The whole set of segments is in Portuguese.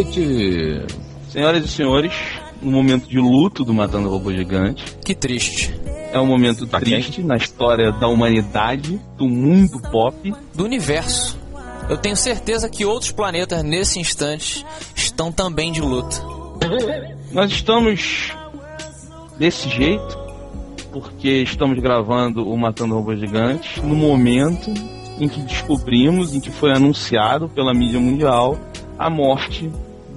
noite. Senhoras e senhores, no momento de luto do Matando Robô Gigante. Que triste. É um momento triste na história da humanidade, do mundo pop. Do universo. Eu tenho certeza que outros planetas nesse instante estão também de luto. Nós estamos desse jeito porque estamos gravando o Matando Robô Gigante no momento em que descobrimos, em que foi anunciado pela mídia mundial a morte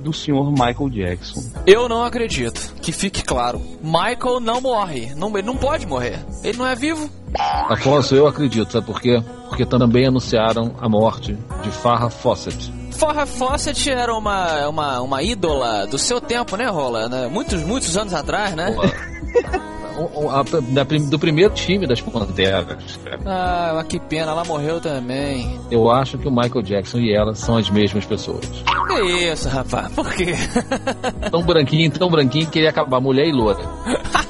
do senhor Michael Jackson. Eu não acredito. Que fique claro. Michael não morre. Não, ele não pode morrer. Ele não é vivo. Afonso, eu acredito. Sabe por quê? Porque também anunciaram a morte de Farrah Fawcett. Farrah Fawcett era uma, uma, uma ídola do seu tempo, né, Rola? Né? Muitos, muitos anos atrás, né? do primeiro time das Panteras. Ah, mas que pena, ela morreu também. Eu acho que o Michael Jackson e ela são as mesmas pessoas. Que isso, rapaz? Por quê? Tão branquinho, tão branquinho que ele ia acabar mulher e loura.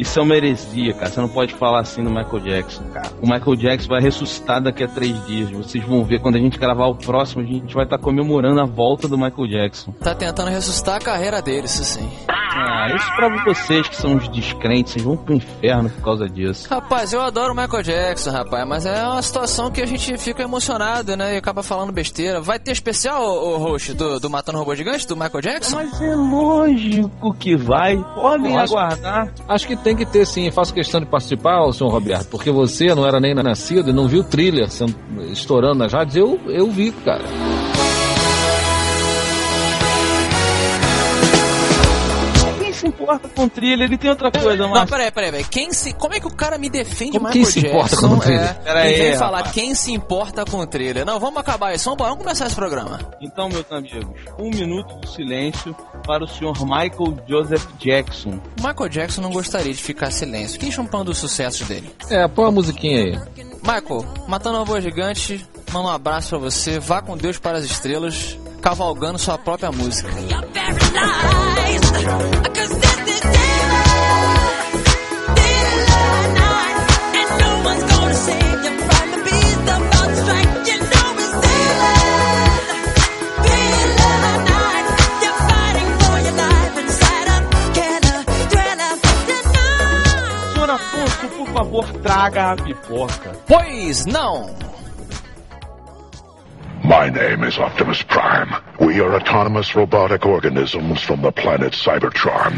Isso é uma heresia, cara. Você não pode falar assim do Michael Jackson, cara. O Michael Jackson vai ressuscitar daqui a três dias. Vocês vão ver quando a gente gravar o próximo, a gente vai estar tá comemorando a volta do Michael Jackson. Tá tentando ressuscitar a carreira dele, isso sim. Ah, isso pra vocês que são os descrentes, vocês vão pro inferno por causa disso. Rapaz, eu adoro o Michael Jackson, rapaz, mas é uma situação que a gente fica emocionado, né? E acaba falando besteira. Vai ter especial, o, host, do, do Matando Robô Gigante, do Michael Jackson? Mas é lógico que vai. Podem acho, aguardar. Acho que tem que ter sim. Faço questão de participar, senhor Roberto, porque você não era nem nascido e não viu o thriller estourando nas rádios. Eu, eu vi, cara. Importa com trilha, ele tem outra coisa, mas. Não, peraí, peraí, peraí. Quem se. Como é que o cara me defende Como Michael quem se Jackson? importa com trilha? É, Peraí, ele vem rapaz. falar quem se importa com trilha. Não, vamos acabar isso. Vamos, vamos começar esse programa. Então, meus amigos, um minuto de silêncio para o senhor Michael Joseph Jackson. O Michael Jackson não gostaria de ficar silêncio. Quem chamando dos sucessos dele? É, põe a musiquinha aí. Michael, matando uma voz gigante, manda um abraço pra você. Vá com Deus para as estrelas, cavalgando sua própria música. Favor, traga a pipoca. Pois não! My name is Optimus Prime. We are autonomous robotic organisms from the planet Cybertron.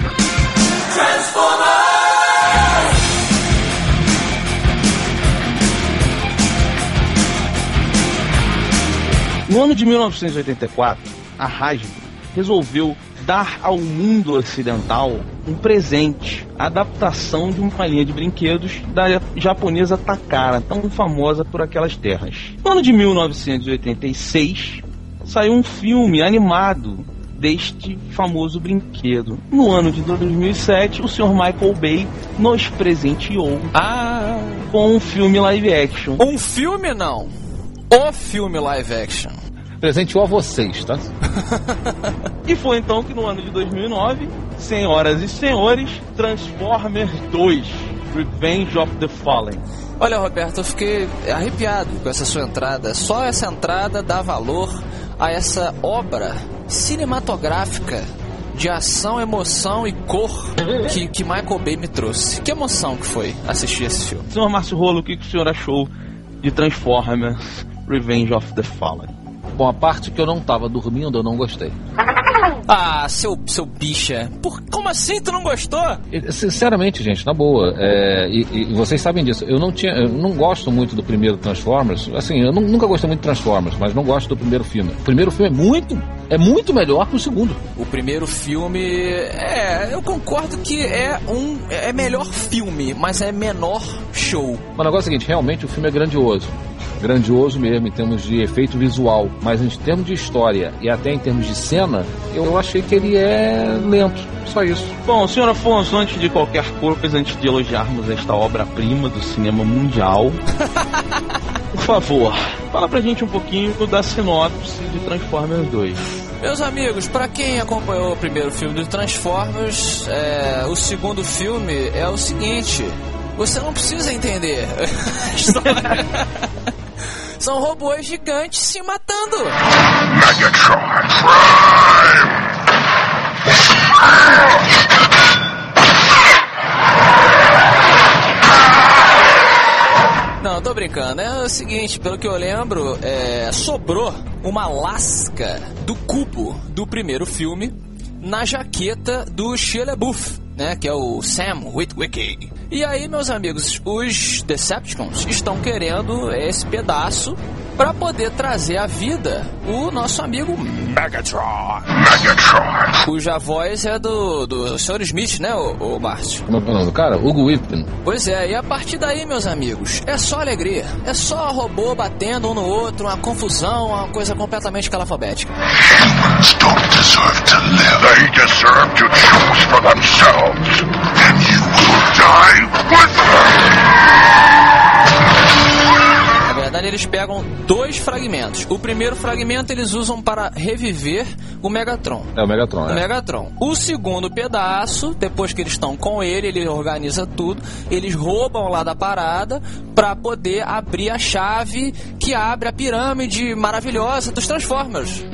No ano de 1984, a Hasbro resolveu dar ao mundo ocidental um presente, adaptação de uma linha de brinquedos da japonesa Takara, tão famosa por aquelas terras. No ano de 1986, saiu um filme animado deste famoso brinquedo. No ano de 2007, o Sr. Michael Bay nos presenteou Ah, com um filme live action. um filme não. O filme live action. Presenteou a vocês, tá? E foi então que no ano de 2009, senhoras e senhores, Transformers 2 Revenge of the Fallen. Olha, Roberto, eu fiquei arrepiado com essa sua entrada. Só essa entrada dá valor a essa obra cinematográfica de ação, emoção e cor que, que Michael Bay me trouxe. Que emoção que foi assistir esse filme. Senhor Márcio Rolo, o que que o senhor achou de Transformers Revenge of the Fallen? Bom, a parte que eu não tava dormindo, eu não gostei. Ah, seu, seu bicha. Por, como assim tu não gostou? Sinceramente, gente, na boa, é, e, e vocês sabem disso, eu não tinha, eu não gosto muito do primeiro Transformers. Assim, eu nu- nunca gostei muito de Transformers, mas não gosto do primeiro filme. O primeiro filme é muito, é muito melhor que o segundo. O primeiro filme. É, eu concordo que é um. É melhor filme, mas é menor show. Mas o negócio é o seguinte, realmente o filme é grandioso. Grandioso mesmo em termos de efeito visual, mas em termos de história e até em termos de cena, eu achei que ele é lento. Só isso. Bom, senhor Afonso, antes de qualquer coisa, antes de elogiarmos esta obra-prima do cinema mundial, por favor, fala pra gente um pouquinho da sinopse de Transformers 2. Meus amigos, pra quem acompanhou o primeiro filme do Transformers, é, o segundo filme é o seguinte: você não precisa entender. São robôs gigantes se matando. Megatron Não, tô brincando. É o seguinte, pelo que eu lembro, é, sobrou uma lasca do cubo do primeiro filme na jaqueta do Shia LaBeouf, né? Que é o Sam Witwicky. E aí, meus amigos, os Decepticons estão querendo esse pedaço para poder trazer à vida o nosso amigo Megatron. Megatron. cuja voz é do, do Sr. Smith, né, o, o Márcio? Como é é o nome do cara? Hugo Whippen. Pois é, e a partir daí, meus amigos, é só alegria. É só robô batendo um no outro, uma confusão, uma coisa completamente calafobética. Humans don't deserve to live. They deserve to choose for themselves. Na verdade, eles pegam dois fragmentos. O primeiro fragmento eles usam para reviver o Megatron. É o Megatron, O né? Megatron. O segundo pedaço, depois que eles estão com ele, ele organiza tudo. Eles roubam lá da parada para poder abrir a chave que abre a pirâmide maravilhosa dos Transformers.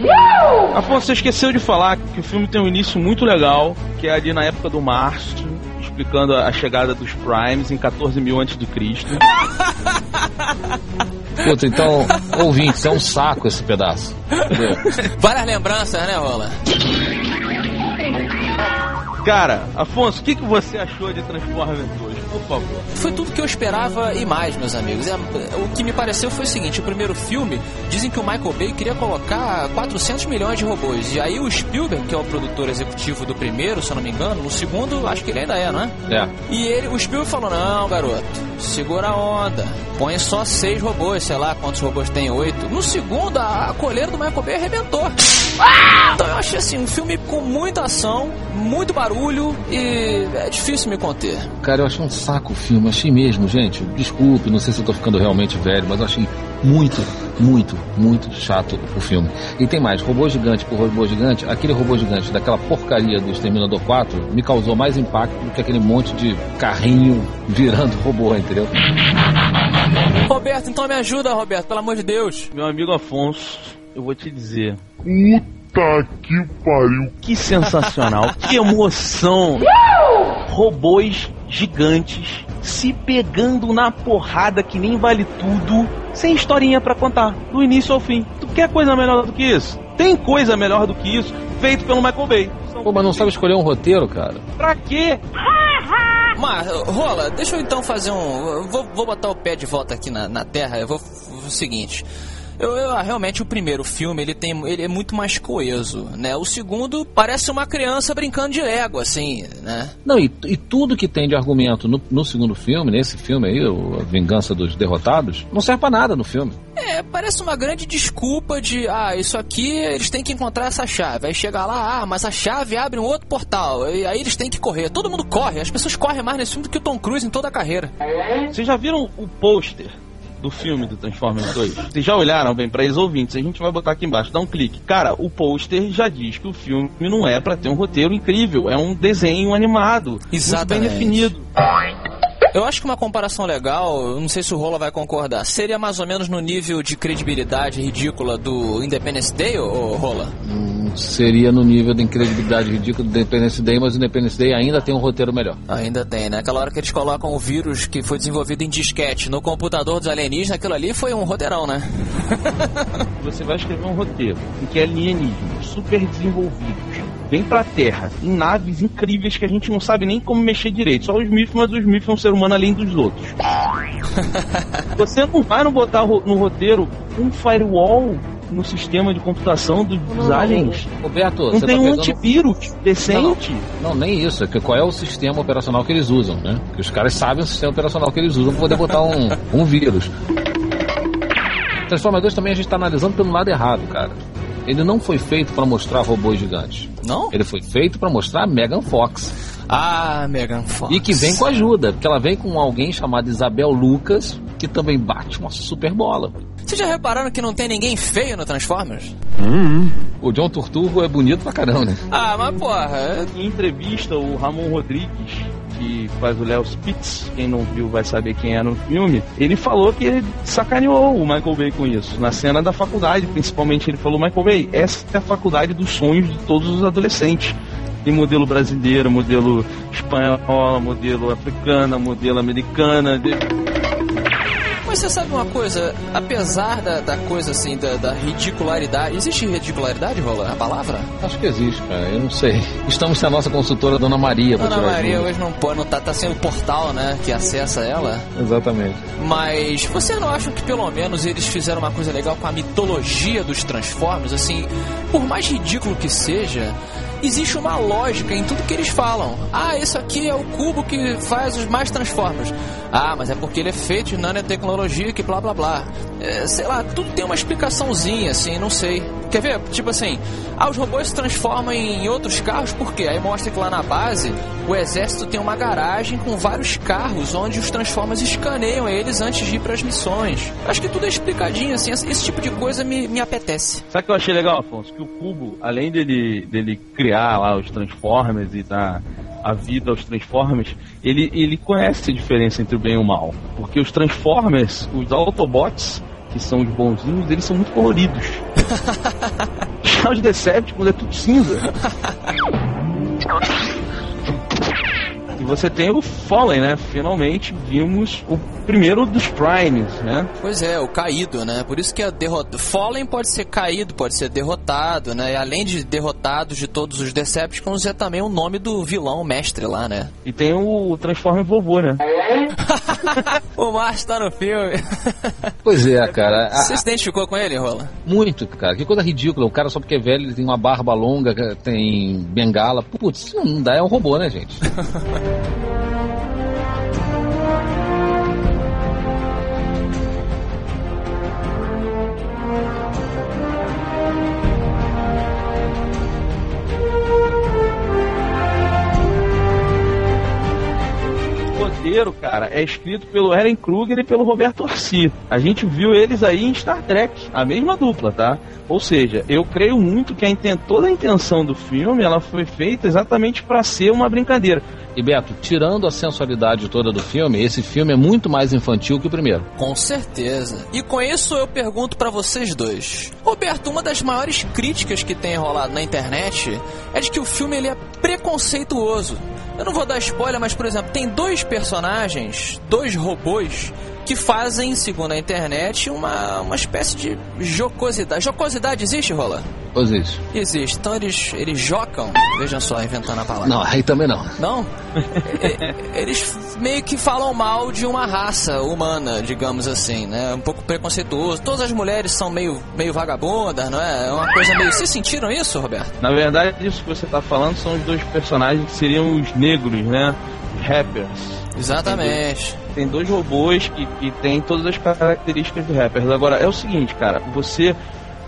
Afonso, você esqueceu de falar que o filme tem um início muito legal, que é ali na época do Márcio, explicando a chegada dos Primes em 14 mil antes de Cristo. Puta, então, ouvintes, é um saco esse pedaço. Várias lembranças, né, Rola? Cara, Afonso, o que, que você achou de Transformers 2? Por favor. Foi tudo que eu esperava e mais, meus amigos. É, o que me pareceu foi o seguinte: o primeiro filme, dizem que o Michael Bay queria colocar 400 milhões de robôs. E aí o Spielberg, que é o produtor executivo do primeiro, se eu não me engano, no segundo, acho que ele ainda é, não é? É. E ele, o Spielberg falou: Não, garoto, segura a onda. Põe só seis robôs, sei lá quantos robôs tem, oito. No segundo, a, a coleira do Michael Bay arrebentou. Então eu achei assim, um filme com muita ação, muito barulho e é difícil me conter. Cara, eu achei um saco o filme, achei mesmo, gente. Desculpe, não sei se eu tô ficando realmente velho, mas eu achei muito, muito, muito chato o filme. E tem mais, robô gigante por robô gigante, aquele robô gigante daquela porcaria do Exterminador 4 me causou mais impacto do que aquele monte de carrinho virando robô, entendeu? Roberto, então me ajuda, Roberto, pelo amor de Deus. Meu amigo Afonso, eu vou te dizer. Puta que pariu. Que sensacional, que emoção! Robôs gigantes se pegando na porrada que nem vale tudo, sem historinha pra contar, do início ao fim. Tu quer coisa melhor do que isso? Tem coisa melhor do que isso, feito pelo Michael Bay. Pô, mas não sabe escolher um roteiro, cara? Pra quê? Mas, Rola, deixa eu então fazer um. Vou, vou botar o pé de volta aqui na, na terra. Eu vou. O seguinte. Eu, eu- realmente o primeiro filme ele tem ele é muito mais coeso, né? O segundo parece uma criança brincando de Lego, assim, né? Não, e, e tudo que tem de argumento no, no segundo filme, nesse filme aí, o A Vingança dos Derrotados, não serve pra nada no filme. É, parece uma grande desculpa de, ah, isso aqui eles têm que encontrar essa chave. Aí chega lá, ah, mas a chave abre um outro portal. E aí eles têm que correr. Todo mundo corre. As pessoas correm mais nesse filme do que o Tom Cruise em toda a carreira. Vocês já viram o pôster do filme do Transformers 2? Vocês já olharam bem pra eles ouvintes? A gente vai botar aqui embaixo, dá um clique. Cara, o pôster já diz que o filme não é pra ter um roteiro incrível, é um desenho animado, Exatamente. muito bem definido. Eu acho que uma comparação legal, não sei se o Rola vai concordar, seria mais ou menos no nível de credibilidade ridícula do Independence Day, ô Rola? Hum, seria no nível da incredibilidade ridícula do Independence Day, mas o Independence Day ainda tem um roteiro melhor. Ainda tem, né? Aquela hora que eles colocam o vírus que foi desenvolvido em disquete no computador dos alienígenas, aquilo ali foi um roteirão, né? Você vai escrever um roteiro em que alienígenas super desenvolvidos vêm pra Terra em naves incríveis que a gente não sabe nem como mexer direito. Só os Smith, mas os Smith é um ser humano além dos outros. Você não vai não botar no roteiro um firewall no sistema de computação dos, dos aliens? Roberto, Não você tem tá um pegando... antivírus decente? Não, nem isso. É qual é o sistema operacional que eles usam, né? Que os caras sabem o sistema operacional que eles usam para poder botar um, um vírus. Transformadores também a gente está analisando pelo lado errado, cara. Ele não foi feito para mostrar robôs gigantes. Não? Ele foi feito para mostrar a Megan Fox. Ah, Megan Fox. E que vem com ajuda, porque ela vem com alguém chamado Isabel Lucas, que também bate uma super bola. Vocês já repararam que não tem ninguém feio no Transformers? O John Turturro é bonito pra caramba, né? Ah, mas porra, Em entrevista, o Ramon Rodrigues que faz o Léo Spitz, quem não viu vai saber quem é no filme, ele falou que ele sacaneou o Michael Bay com isso, na cena da faculdade, principalmente ele falou, Michael Bay, essa é a faculdade dos sonhos de todos os adolescentes. Tem modelo brasileiro, modelo espanhola, modelo africana, modelo americana. De... Mas você sabe uma coisa, apesar da, da coisa assim, da, da, ridicularidade, existe ridicularidade, Rola, a palavra? Acho que existe, cara, eu não sei. Estamos sem a nossa consultora, Dona Maria, Dona Maria hoje não pode, não tá, tá sendo o portal, né, que acessa ela. Exatamente. Mas você não acha que pelo menos eles fizeram uma coisa legal com a mitologia dos Transformers? Assim, por mais ridículo que seja, existe uma lógica em tudo que eles falam. Ah, isso aqui é o cubo que faz os mais Transformers. Ah, mas é porque ele é feito de nanotecnologia que blá blá blá. É, sei lá, tudo tem uma explicaçãozinha, assim, não sei. Quer ver? Tipo assim, ah, os robôs se transformam em outros carros, por quê? Aí mostra que lá na base o exército tem uma garagem com vários carros onde os Transformers escaneiam eles antes de ir para as missões. Acho que tudo é explicadinho, assim, esse tipo de coisa me, me apetece. Sabe o que eu achei legal, Afonso? Que o Cubo, além dele, dele criar lá os Transformers e dar a vida aos Transformers, ele, ele conhece a diferença entre o bem e o mal. Porque os Transformers, os Autobots, que são os bonzinhos, eles são muito coloridos. Já os Decepticons é tudo cinza. Você tem o Fallen, né? Finalmente vimos o primeiro dos Primes, né? Pois é, o caído, né? Por isso que a derrota. Fallen pode ser caído, pode ser derrotado, né? E além de derrotados de todos os Decepticons, é também o nome do vilão mestre lá, né? E tem o Transformer vovô, né? o Márcio tá no filme. Pois é, cara. Você se identificou com ele, Rola? Muito, cara. Que coisa ridícula. O cara só porque é velho, ele tem uma barba longa, tem bengala. Putz, não dá, é um robô, né, gente? roteiro, cara, é escrito pelo Eren Kruger e pelo Roberto Orsi. A gente viu eles aí em Star Trek, a mesma dupla, tá? Ou seja, eu creio muito que a toda a intenção do filme ela foi feita exatamente para ser uma brincadeira. E Beto, tirando a sensualidade toda do filme, esse filme é muito mais infantil que o primeiro. Com certeza. E com isso eu pergunto para vocês dois. Roberto, uma das maiores críticas que tem rolado na internet é de que o filme ele é preconceituoso. Eu não vou dar spoiler, mas por exemplo, tem dois personagens, dois robôs que fazem, segundo a internet, uma, uma espécie de jocosidade. Jocosidade existe, Rola? Existe. Existe. Então eles, eles jocam, vejam só, inventando a palavra. Não, aí também não. Não? eles meio que falam mal de uma raça humana, digamos assim, né? Um pouco preconceituoso. Todas as mulheres são meio, meio vagabundas, não é? É uma coisa meio... Vocês sentiram isso, Roberto? Na verdade, isso que você está falando são os dois personagens que seriam os negros, né? Os rappers. Exatamente. Dois, tem dois robôs que, que têm todas as características do rappers. Agora, é o seguinte, cara, você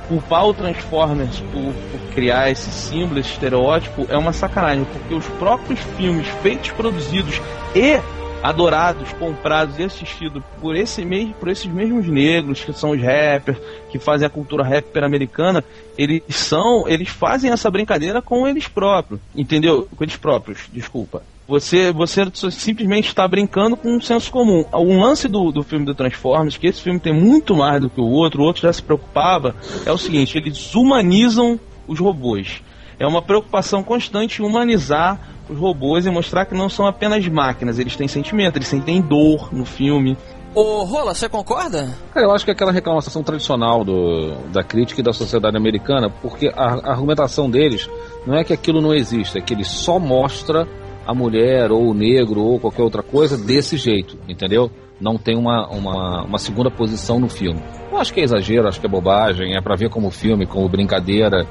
culpar o Transformers por, por, criar esse símbolo, esse estereótipo, é uma sacanagem, porque os próprios filmes feitos, produzidos e adorados, comprados e assistidos por, esse mesmo, por esses mesmos negros, que são os rappers, que fazem a cultura rapper americana, eles são, eles fazem essa brincadeira com eles próprios, entendeu? Com eles próprios, desculpa. Você, você simplesmente está brincando com um senso comum. Um lance do, do filme do Transformers, que esse filme tem muito mais do que o outro, o outro já se preocupava, é o seguinte, eles humanizam os robôs. É uma preocupação constante humanizar os robôs e mostrar que não são apenas máquinas, eles têm sentimento, eles sentem dor no filme. Ô, Rola, você concorda? Cara, eu acho que é aquela reclamação tradicional do, da crítica e da sociedade americana, porque a, a argumentação deles não é que aquilo não existe, é que ele só mostra a mulher ou o negro ou qualquer outra coisa desse jeito, entendeu? Não tem uma, uma, uma segunda posição no filme. Eu acho que é exagero, acho que é bobagem, é para ver como filme, como brincadeira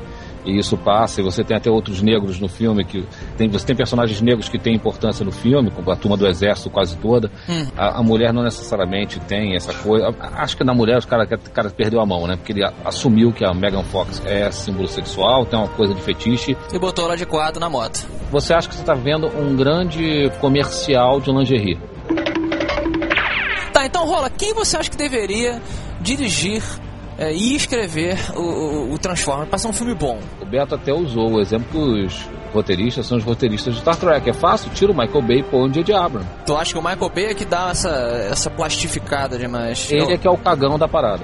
e isso passa, e você tem até outros negros no filme, que tem, você tem personagens negros que têm importância no filme, como a turma do exército quase toda. Hum. A, a, mulher não necessariamente tem essa coisa. Acho que na mulher os cara, o cara perdeu a mão, né? Porque ele assumiu que a Megan Fox é símbolo sexual, tem uma coisa de fetiche. E botou ela de quadro na moto. Você acha que você está vendo um grande comercial de lingerie? Tá, então rola, quem você acha que deveria dirigir é, e escrever o, o, o Transformers para ser um filme bom. O Beto até usou o exemplo que os roteiristas são os roteiristas de Star Trek. É fácil, tira o Michael Bay e põe o J.J. Abrams. Tu acha que o Michael Bay é que dá essa, essa plastificada demais? Ele é que é o cagão da parada.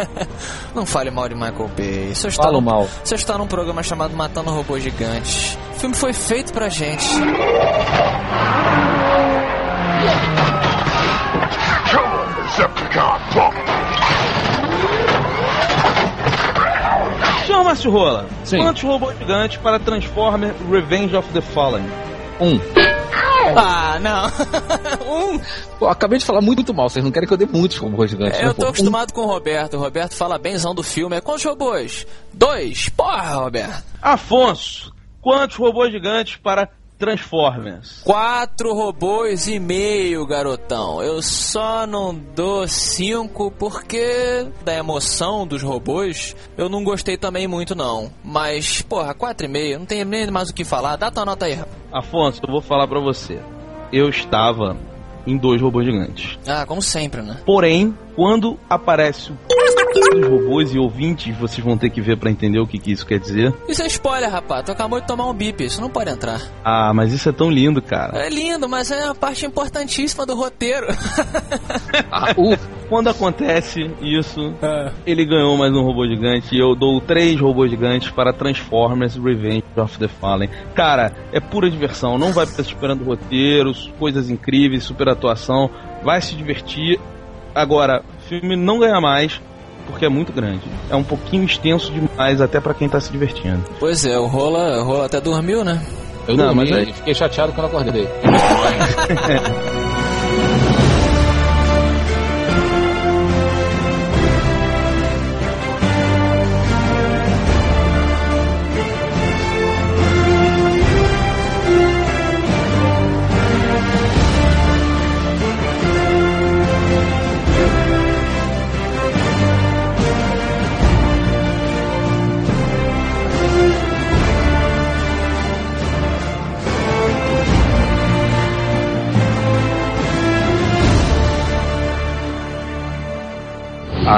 Não fale mal de Michael Bay. Você está, Falo num, mal. você está num programa chamado Matando Robôs Gigantes. O filme foi feito pra gente. Decepticon punk! Senhor Márcio Rola, Sim. quantos robôs gigantes para Transformer Revenge of the Fallen? Um. Ah, não. um. Pô, acabei de falar muito, muito mal. Vocês não querem que eu dê muitos robôs gigantes. É, Eu né, tô pô? acostumado com o Roberto. O Roberto fala benzão do filme. É quantos robôs? Dois. Porra, Roberto. Afonso, quantos robôs gigantes para Transformers? Quatro robôs e meio, garotão. Eu só não dou cinco porque da emoção dos robôs eu não gostei também muito não. Mas, porra, quatro e meio, não tem nem mais o que falar. Dá tua nota aí, rapaz. Afonso, eu vou falar pra você. Eu estava em dois robôs gigantes. Ah, como sempre, né? Porém, quando aparece o dos robôs e ouvintes, vocês vão ter que ver pra entender o que, que isso quer dizer. Isso é spoiler, rapaz. Tu acabou de tomar um bip, isso não pode entrar. Ah, mas isso é tão lindo, cara. É lindo, mas é uma parte importantíssima do roteiro. Ah, o- Quando acontece isso, É. ele ganhou mais um robô gigante e eu dou três robôs gigantes para Transformers Revenge of the Fallen. Cara, é pura diversão. Não vai ficar esperando roteiros, coisas incríveis, super atuação. Vai se divertir. Agora, o filme não ganha mais porque é muito grande. É um pouquinho extenso demais até pra quem tá se divertindo. Pois é, o Rola, o Rola até dormiu, né? eu Não, não, mas mas aí- fiquei chateado quando acordei.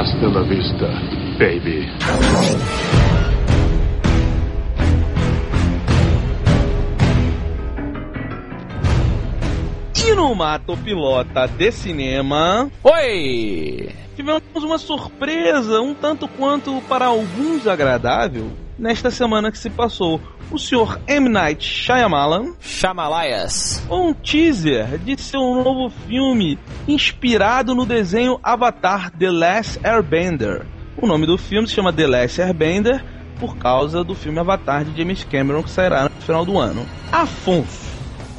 Hasta la vista, baby. E no Mato Pilota de Cinema, Oi! tivemos uma surpresa, um tanto quanto para alguns agradável, nesta semana que se passou. O senhor M. Night Shyamalan Chamalaias. um teaser de seu novo filme inspirado no desenho Avatar The Last Airbender. O nome do filme se chama The Last Airbender por causa do filme Avatar de James Cameron que sairá no final do ano. Afonso,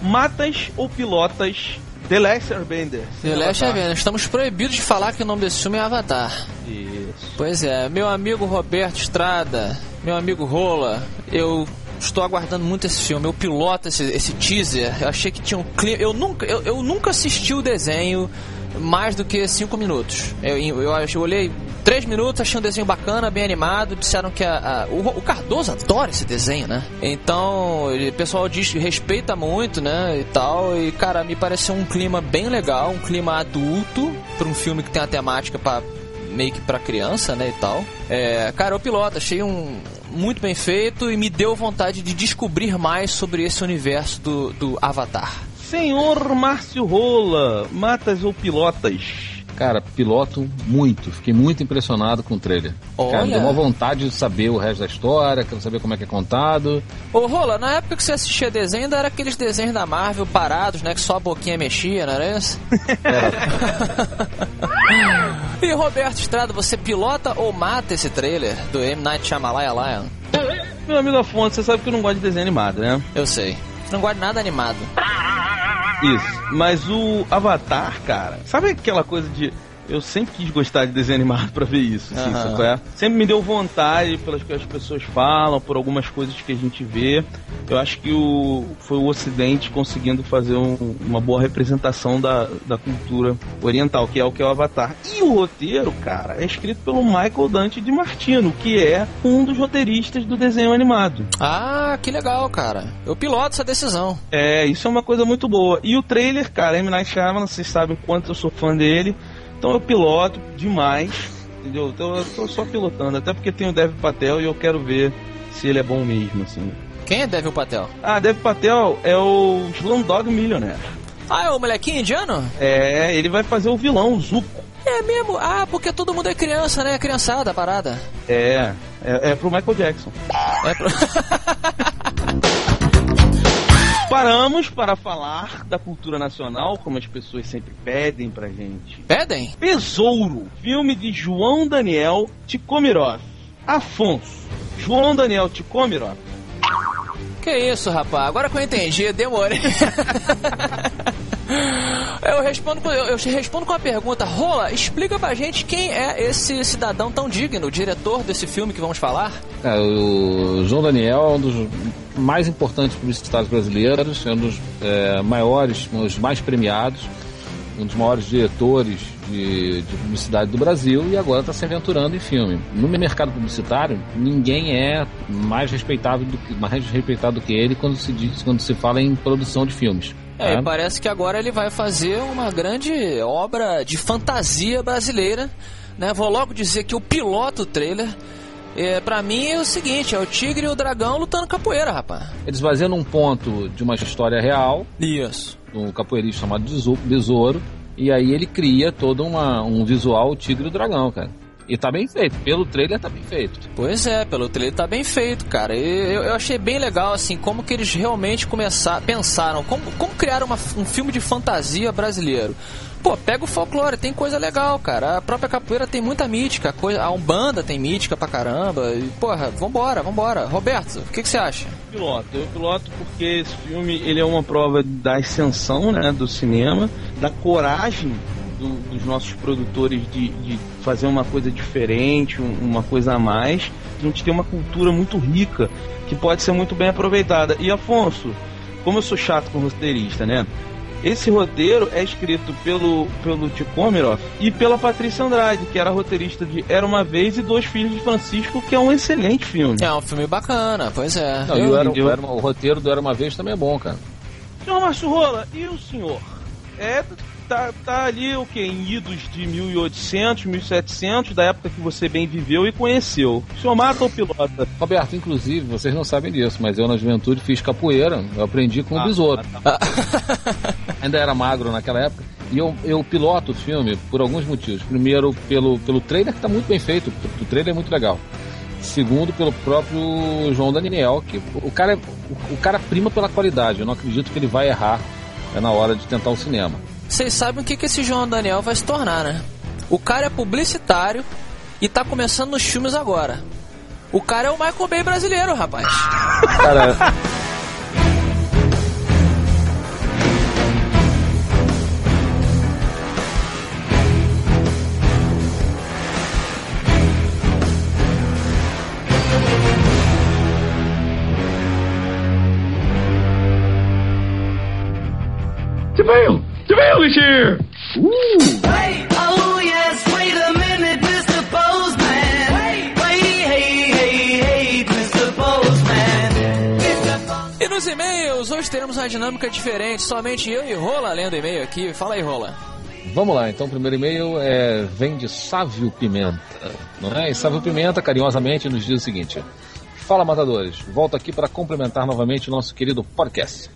matas ou pilotas The Last Airbender? The Last Airbender. Estamos proibidos de falar que o nome desse filme é Avatar. Isso. Pois é, meu amigo Roberto Estrada, meu amigo Rola, eu estou aguardando muito esse filme. Eu piloto esse, esse teaser. Eu achei que tinha um clima. Eu nunca, eu, eu nunca assisti o desenho mais do que 5 minutos. Eu, eu, eu olhei 3 minutos, achei um desenho bacana, bem animado. Disseram que a, a- o, o Cardoso adora esse desenho, né? Então, o pessoal diz que respeita muito, né? E tal. E, cara, me pareceu um clima bem legal, um clima adulto para um filme que tem a temática para meio que pra criança, né, e tal. É, cara, o piloto achei um muito bem feito e me deu vontade de descobrir mais sobre esse universo do, do Avatar. Senhor Márcio Rola, matas ou pilotas? Cara, piloto muito. Fiquei muito impressionado com o trailer. Cara, me Olha. deu uma vontade de saber o resto da história, quero saber como é que é contado. Ô, Rola, na época que você assistia desenho, ainda era aqueles desenhos da Marvel parados, né, que só a boquinha mexia, não era isso? e Roberto Estrada, você pilota ou mata esse trailer do M. Night Shyamalan? Meu amigo Afonso, você sabe que eu não gosto de desenho animado, né? Eu sei. Você não gosta de nada animado. Isso. Mas o Avatar, cara, sabe aquela coisa de. Eu sempre quis gostar de desenho animado pra ver isso, assim, é? Sempre me deu vontade pelas que as pessoas falam, por algumas coisas que a gente vê. Eu acho que o, foi o Ocidente conseguindo fazer um- uma boa representação da, da cultura oriental, que é o que é o Avatar. E o roteiro, cara, é escrito pelo Michael Dante de Martino, que é um dos roteiristas do desenho animado. Ah, que legal, cara. Eu piloto essa decisão. É, isso é uma coisa muito boa. E o trailer, cara, M. Night Shyamalan, vocês sabem quanto eu sou fã dele. Então eu piloto demais. entendeu? Então eu tô só pilotando, até porque tem o Dev Patel e eu quero ver se ele é bom mesmo, assim. Quem é Devil Patel? Ah, Dev Patel é o Slumdog Millionaire. Ah, é o molequinho indiano? É, ele vai fazer o vilão, o Zuko. É mesmo? Ah, porque todo mundo é criança, né? Criançada, a parada. É, é, é pro Michael Jackson. É pro... Paramos para falar da cultura nacional, como as pessoas sempre pedem pra gente. Pedem? Besouro, filme de João Daniel Tikomirov. Afonso, João Daniel Tikomirov. Que isso, rapaz? Agora que eu entendi, demorei. Eu respondo, eu, eu respondo com uma pergunta. Rola, explica pra gente quem é esse cidadão tão digno, o diretor desse filme que vamos falar? É, o João Daniel é um dos mais importantes publicitários brasileiros, é um dos é, maiores, um dos mais premiados, um dos maiores diretores de, de publicidade do Brasil e agora está se aventurando em filme. No mercado publicitário, ninguém é mais respeitado do que, mais respeitado do que ele quando se, diz, quando se fala em produção de filmes. É, e parece que agora ele vai fazer uma grande obra de fantasia brasileira. Né? Vou logo dizer que o piloto trailer, é, pra mim, é o seguinte: é o tigre e o dragão lutando capoeira, rapaz. Eles baseam num ponto de uma história real, Isso. Um capoeirista chamado Beso- Besouro, e aí ele cria todo uma, um visual tigre e dragão, cara. E tá bem feito, pelo trailer tá bem feito. Pois é, pelo trailer tá bem feito, cara. E eu, eu achei bem legal, assim, como que eles realmente começaram, pensaram, como, como criar uma- um filme de fantasia brasileiro. Pô, pega o folclore, tem coisa legal, cara. A própria capoeira tem muita mítica, a, coisa, a Umbanda tem mítica pra caramba. E, porra, vambora, vambora. Roberto, o que, você acha? Piloto, eu piloto porque esse filme ele é uma prova da ascensão né, do cinema, da coragem do- dos nossos produtores de, de fazer uma coisa diferente, um- uma coisa a mais. A gente tem uma cultura muito rica que pode ser muito bem aproveitada. E Afonso, como eu sou chato com roteirista, né? Esse roteiro é escrito pelo, pelo Ticomirov e pela Patrícia Andrade, que era roteirista de Era Uma Vez e Dois Filhos de Francisco, que é um excelente filme. É um filme bacana, pois é. Não, Eu- e o, Era- eu- o Era o roteiro do Era Uma Vez também é bom, cara. Senhor Márcio Rola, e o senhor? É, tá, tá ali o que? Em idos de 1800, 1700, da época que você bem viveu e conheceu. O senhor mata ou pilota? Roberto, inclusive, vocês não sabem disso, mas eu na juventude fiz capoeira, eu aprendi com o besouro. Ainda era magro naquela época. E eu, eu piloto o filme por alguns motivos. Primeiro, pelo, pelo trailer, que tá muito bem feito. O trailer é muito legal. Segundo, pelo próprio João Daniel, que o cara, é- o, o cara prima pela qualidade. Eu não acredito que ele vai errar é, na hora de tentar o cinema. Vocês sabem o que, que esse João Daniel vai se tornar, né? O cara é publicitário e tá começando nos filmes agora. O cara é o Michael Bay brasileiro, rapaz. Cara, Is here! Wait, oh yes, wait a minute, Mr. Wait, hey, hey, hey, Mr. Postman. Mr. Postman. E nos e-mails, hoje teremos uma dinâmica diferente. Somente eu e Rola lendo e-mail aqui. Fala aí, Rola. Vamos lá, então o primeiro e-mail é, vem de Sávio Pimenta. Não é? E Sávio Pimenta, carinhosamente, nos diz o seguinte: Fala, matadores, volto aqui para complementar novamente o nosso querido podcast.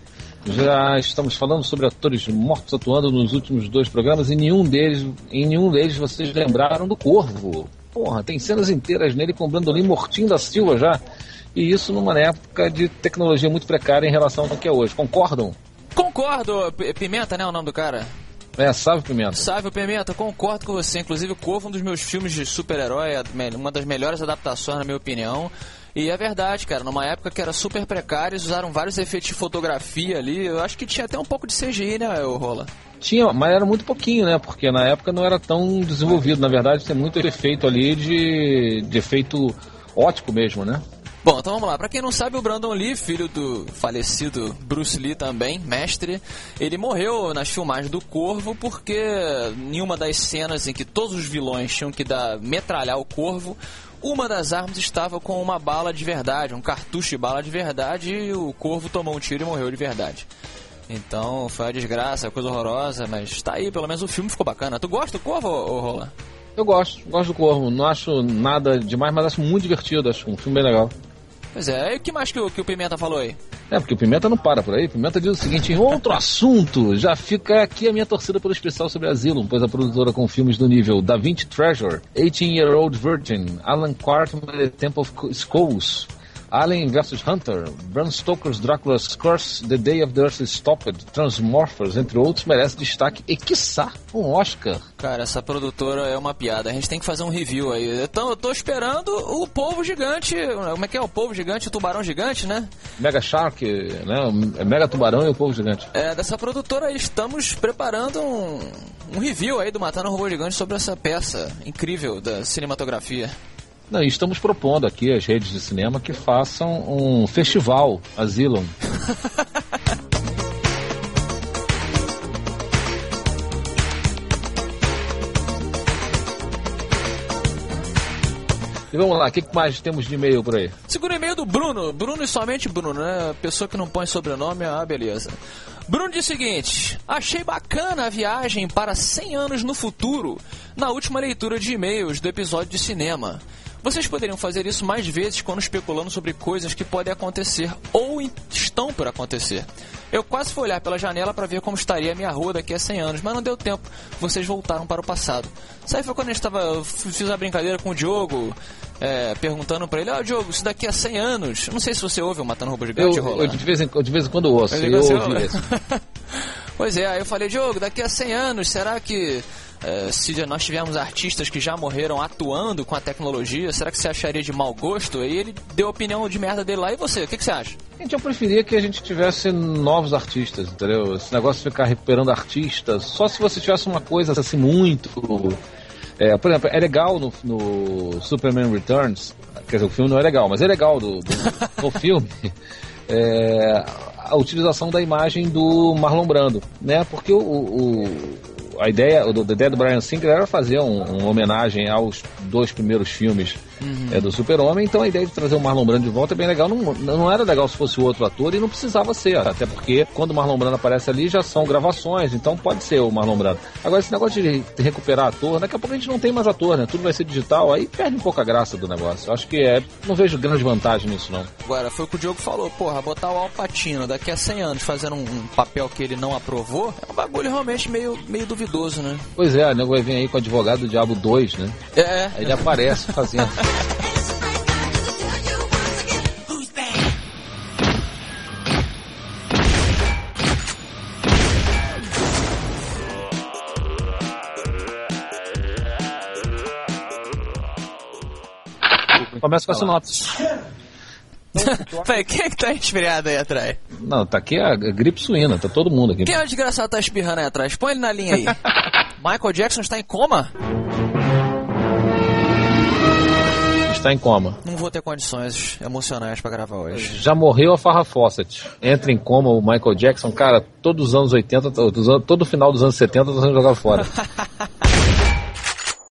Já estamos falando sobre atores mortos atuando nos últimos dois programas e nenhum deles, em nenhum deles vocês lembraram do Corvo. Porra, tem cenas inteiras nele com o Brandolim mortinho da Silva já. E isso numa época de tecnologia muito precária em relação ao que é hoje. Concordam? Concordo, P- Pimenta, né? O nome do cara? É, Sávio Pimenta. Sávio Pimenta, concordo com você. Inclusive, o Corvo é um dos meus filmes de super-herói, me- uma das melhores adaptações, na minha opinião. E é verdade, cara, numa época que era super precária, eles usaram vários efeitos de fotografia ali. Eu acho que tinha até um pouco de CGI, né, o Rola? Tinha, mas era muito pouquinho, né? Porque na época não era tão desenvolvido. Na verdade, tem muito efeito ali de, de efeito ótico mesmo, né? Bom, então vamos lá. Pra quem não sabe, o Brandon Lee, filho do falecido Bruce Lee também, mestre, ele morreu nas filmagens do Corvo porque em uma das cenas em que todos os vilões tinham que dar metralhar o Corvo, uma das armas estava com uma bala de verdade, um cartucho de bala de verdade, e o Corvo tomou um tiro e morreu de verdade. Então foi uma desgraça, coisa horrorosa, mas tá aí, pelo menos o filme ficou bacana. Tu gosta do Corvo, Rola? Eu gosto, gosto do Corvo. Não acho nada demais, mas acho muito divertido. Acho um filme bem legal. Pois é, e o que mais que o, que o Pimenta falou aí? É, porque o Pimenta não para por aí. O Pimenta diz o seguinte: em outro assunto, já fica aqui a minha torcida pelo especial sobre Asylum, pois a produtora com filmes do nível Da Vinci Treasure, 18-Year-Old Virgin, Alan Quartman The Temple of Skulls, Alien vs Hunter, Bram Stoker's Dracula's Curse, The Day of the Earth Stopped, Transmorphers, entre outros, merece destaque e, quiçá, um Oscar. Cara, essa produtora é uma piada. A gente tem que fazer um review aí. Então, eu tô esperando o povo gigante. Como é que é? O povo gigante, o tubarão gigante, né? Mega Shark, né? o Mega Tubarão e o Povo Gigante. É, dessa produtora. Estamos preparando um, um review aí do Matando um Robô Gigante sobre essa peça incrível da cinematografia. Não, e estamos propondo aqui às redes de cinema que façam um festival Asylum. E vamos lá, o que mais temos de e-mail por aí? Segura o e-mail do Bruno. Bruno e somente Bruno, né? Pessoa que não põe sobrenome, ah, beleza. Bruno diz o seguinte: Achei bacana a viagem para 100 anos no futuro na última leitura de e-mails do episódio de cinema. Vocês poderiam fazer isso mais vezes quando especulando sobre coisas que podem acontecer ou estão por acontecer. Eu quase fui olhar pela janela para ver como estaria a minha rua daqui a 100 anos, mas não deu tempo. Vocês voltaram para o passado. Isso aí foi quando a gente tava, eu f- fiz a brincadeira com o Diogo, é, perguntando para ele: Ó, Diogo, isso daqui a 100 anos. Eu não sei se você ouve o Matando Robô Eu, Gigante, eu Rola. de, vez em, de vez em quando ouço, eu você ouvi ouve? Pois é, aí eu falei, Diogo, daqui a 100 anos, será que eh, se nós tivermos artistas que já morreram atuando com a tecnologia, será que você acharia de mau gosto? Aí ele deu a opinião de merda dele lá, e você, o que, que você acha? Gente, eu preferia que a gente tivesse novos artistas, entendeu? Esse negócio de ficar recuperando artistas, só se você tivesse uma coisa assim muito. É, por exemplo, é legal no, no Superman Returns, quer dizer, o filme não é legal, mas é legal do, do- no filme é, a utilização da imagem do Marlon Brando, né? Porque o, o- a ideia, a ideia do Brian Singer era fazer um, uma homenagem aos dois primeiros filmes é, do Super-Homem, então a ideia de trazer o Marlon Brando de volta é bem legal. Não, não era legal se fosse o outro ator e não precisava ser, até porque quando o Marlon Brando aparece ali já são gravações, então pode ser o Marlon Brando. Agora, esse negócio de recuperar ator, daqui a pouco a gente não tem mais ator, né? Tudo vai ser digital, aí perde um pouco a graça do negócio. Eu acho que é. Não vejo grande vantagem nisso, não. Agora, foi o que o Diogo falou, porra, botar o Alpatino daqui a 100 anos fazendo um, um papel que ele não aprovou, é um bagulho realmente meio, meio duvidoso, né? Pois é, o nego vai vir aí com o advogado do Diabo 2, né? É, Aí ele aparece fazendo. Começa com a sinopse. Peraí, quem é que tá resfriado aí atrás? Não, tá aqui a gripe suína, tá todo mundo aqui. Quem é o desgraçado que tá espirrando aí atrás? Põe ele na linha aí. Michael Jackson está em coma? Está em coma. Não vou ter condições emocionais pra gravar hoje. Já morreu a Farrah Fawcett. Entra em coma o Michael Jackson. Cara, todos os anos 80, todos os anos- todo final dos anos 70 tá sendo jogado fora.